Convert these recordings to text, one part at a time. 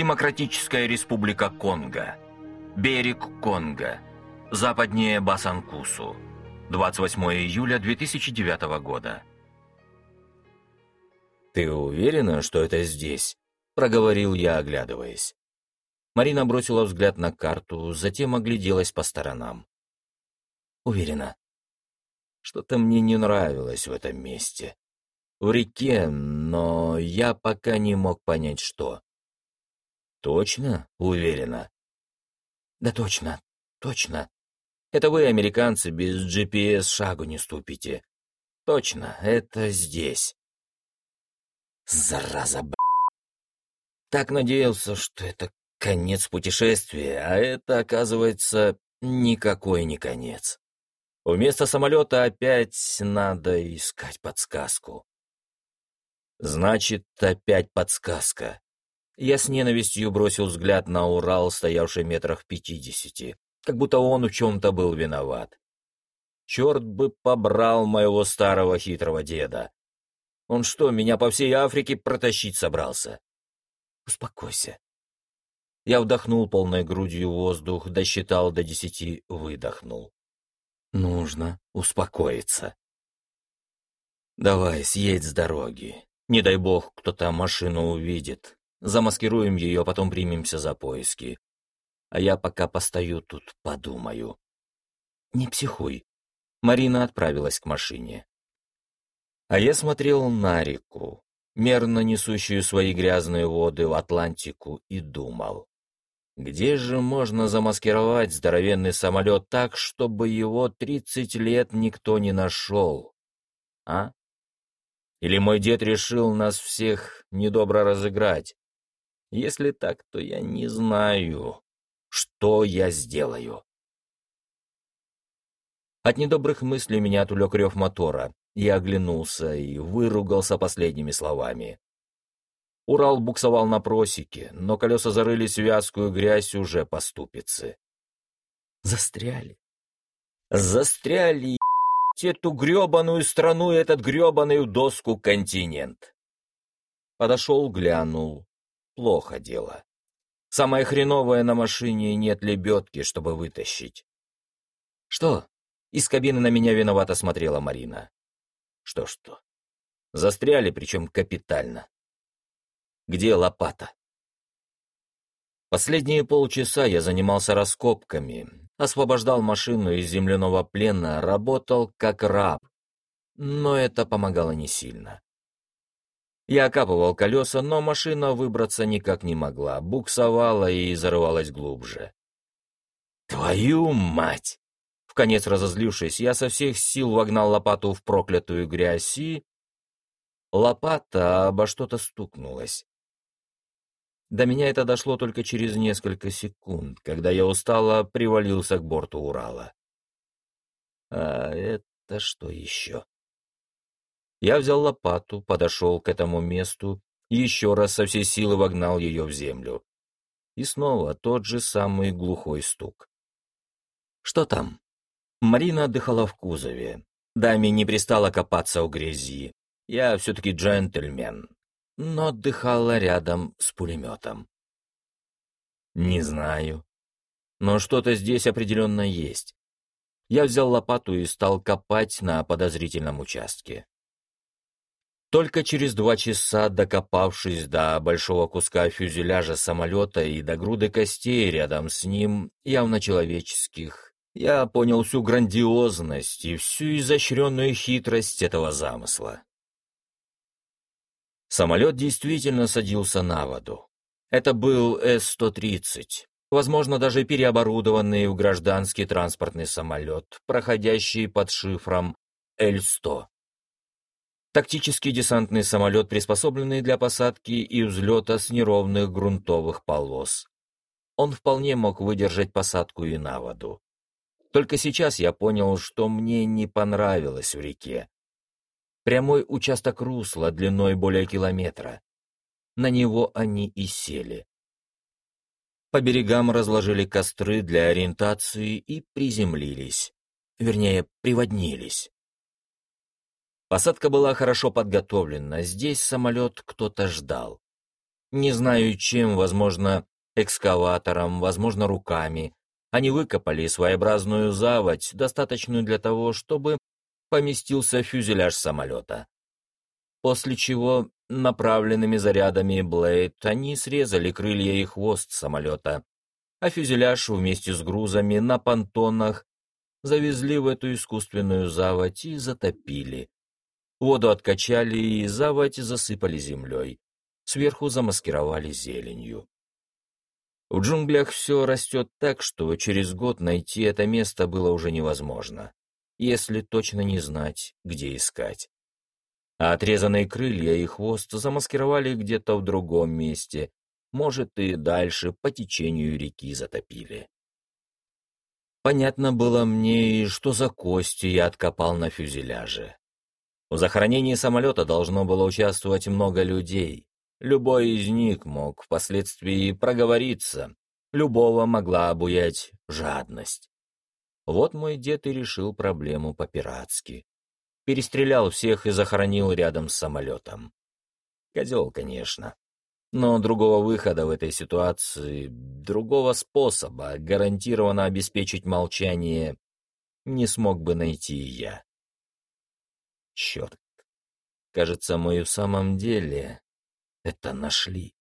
Демократическая республика Конго. Берег Конго. Западнее Басанкусу. 28 июля 2009 года. «Ты уверена, что это здесь?» — проговорил я, оглядываясь. Марина бросила взгляд на карту, затем огляделась по сторонам. «Уверена. Что-то мне не нравилось в этом месте. В реке, но я пока не мог понять, что». «Точно? Уверена?» «Да точно, точно. Это вы, американцы, без GPS шагу не ступите. Точно, это здесь». Зараза, б***. Так надеялся, что это конец путешествия, а это, оказывается, никакой не конец. Вместо самолета опять надо искать подсказку. Значит, опять подсказка. Я с ненавистью бросил взгляд на Урал, стоявший метрах пятидесяти, как будто он в чем-то был виноват. Черт бы побрал моего старого хитрого деда. Он что, меня по всей Африке протащить собрался? Успокойся. Я вдохнул полной грудью воздух, досчитал до десяти, выдохнул. Нужно успокоиться. Давай, съедь с дороги. Не дай бог, кто-то машину увидит. Замаскируем ее, потом примемся за поиски. А я пока постою тут, подумаю. Не психуй. Марина отправилась к машине. А я смотрел на реку, мерно несущую свои грязные воды в Атлантику, и думал, где же можно замаскировать здоровенный самолет так, чтобы его тридцать лет никто не нашел? А? Или мой дед решил нас всех недобро разыграть? Если так, то я не знаю, что я сделаю. От недобрых мыслей меня отвлек рев мотора. Я оглянулся и выругался последними словами. Урал буксовал на просеке, но колеса зарылись в вязкую грязь уже по ступице. Застряли. Застряли, эту гребаную страну и этот гребаную доску континент. Подошел, глянул. Плохо дело. Самое хреновое на машине нет лебедки, чтобы вытащить. Что? Из кабины на меня виновато смотрела Марина. Что-что? Застряли, причем капитально. Где лопата? Последние полчаса я занимался раскопками, освобождал машину из земляного плена, работал как раб. Но это помогало не сильно. Я окапывал колеса, но машина выбраться никак не могла, буксовала и зарывалась глубже. «Твою мать!» Вконец разозлившись, я со всех сил вогнал лопату в проклятую грязь и... Лопата обо что-то стукнулась. До меня это дошло только через несколько секунд, когда я устало привалился к борту Урала. А это что еще? Я взял лопату, подошел к этому месту, еще раз со всей силы вогнал ее в землю. И снова тот же самый глухой стук. Что там? Марина отдыхала в кузове. Даме не пристала копаться у грязи. Я все-таки джентльмен. Но отдыхала рядом с пулеметом. Не знаю. Но что-то здесь определенно есть. Я взял лопату и стал копать на подозрительном участке. Только через два часа, докопавшись до большого куска фюзеляжа самолета и до груды костей рядом с ним, явно человеческих, я понял всю грандиозность и всю изощренную хитрость этого замысла. Самолет действительно садился на воду. Это был С-130, возможно, даже переоборудованный в гражданский транспортный самолет, проходящий под шифром Л-100. Тактический десантный самолет, приспособленный для посадки и взлета с неровных грунтовых полос. Он вполне мог выдержать посадку и на воду. Только сейчас я понял, что мне не понравилось в реке. Прямой участок русла длиной более километра. На него они и сели. По берегам разложили костры для ориентации и приземлились. Вернее, приводнились. Посадка была хорошо подготовлена, здесь самолет кто-то ждал. Не знаю чем, возможно, экскаватором, возможно, руками. Они выкопали своеобразную заводь, достаточную для того, чтобы поместился фюзеляж самолета. После чего направленными зарядами Блейд они срезали крылья и хвост самолета, а фюзеляж вместе с грузами на понтонах завезли в эту искусственную заводь и затопили. Воду откачали и заводь засыпали землей. Сверху замаскировали зеленью. В джунглях все растет так, что через год найти это место было уже невозможно, если точно не знать, где искать. А отрезанные крылья и хвост замаскировали где-то в другом месте, может, и дальше по течению реки затопили. Понятно было мне что за кости я откопал на фюзеляже. В захоронении самолета должно было участвовать много людей. Любой из них мог впоследствии проговориться, любого могла обуять жадность. Вот мой дед и решил проблему по-пиратски. Перестрелял всех и захоронил рядом с самолетом. Козел, конечно. Но другого выхода в этой ситуации, другого способа гарантированно обеспечить молчание не смог бы найти я. Черт. Кажется, мы в самом деле это нашли.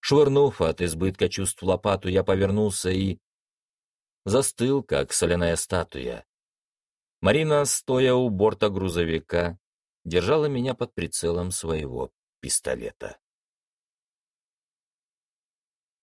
Швырнув от избытка чувств лопату, я повернулся и... Застыл, как соляная статуя. Марина, стоя у борта грузовика, держала меня под прицелом своего пистолета.